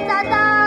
哒哒到。